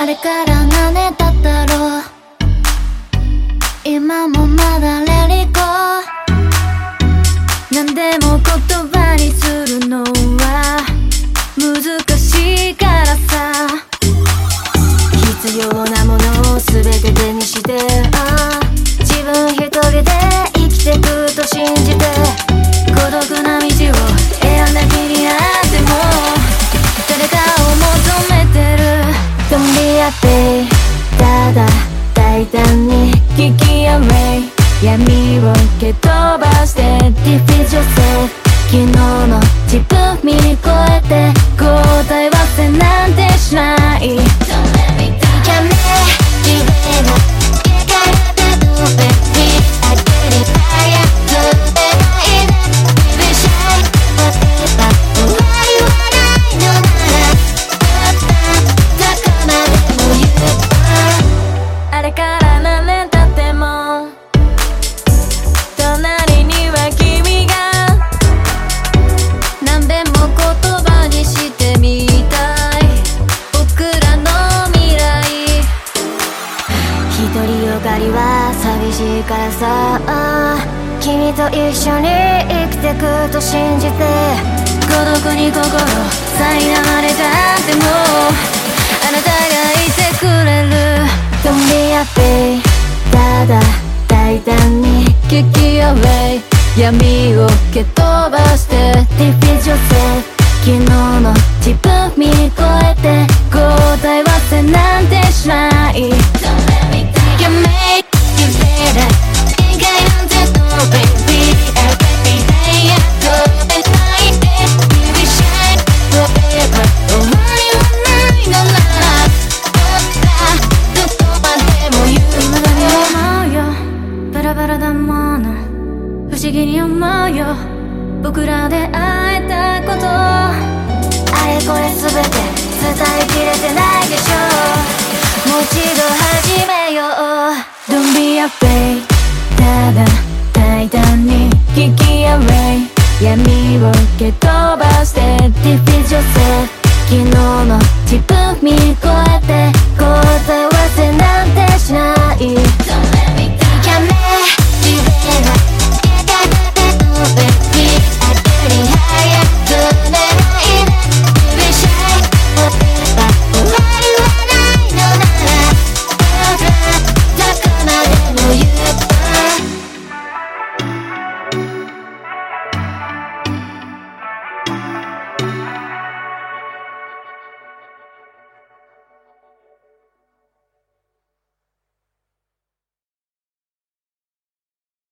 あれから何年経ったろう？今もまだレリコ？何でも言葉にするのは難しいからさ。必要なものを全て手にしてああ自分一人で生きてくと信じて闇を蹴飛ばして Defeat yourself 昨日の自分寂しいからさ。君と一緒に生きてくと信じて。孤独に心さいなまれたっても。あなたがいてくれる。Don't be afraid ただ大胆に聞き away 闇を蹴飛ばして Defeat yourself 昨日の自分見越えて答え合わせなんてしない。You make you better 限界なんて no baby Every day 飛べないで Baby shine forever 終わりはないのならどこまでも言うまだに思うよバラだもの思議に思うよ。僕らで会えたこと。あれこれ全て伝えきれてないでしょもう一度始めよう。Don't be afraid ただ大胆に聞き away 闇を蹴飛ばして。Defeat yourself 昨日の自分見越え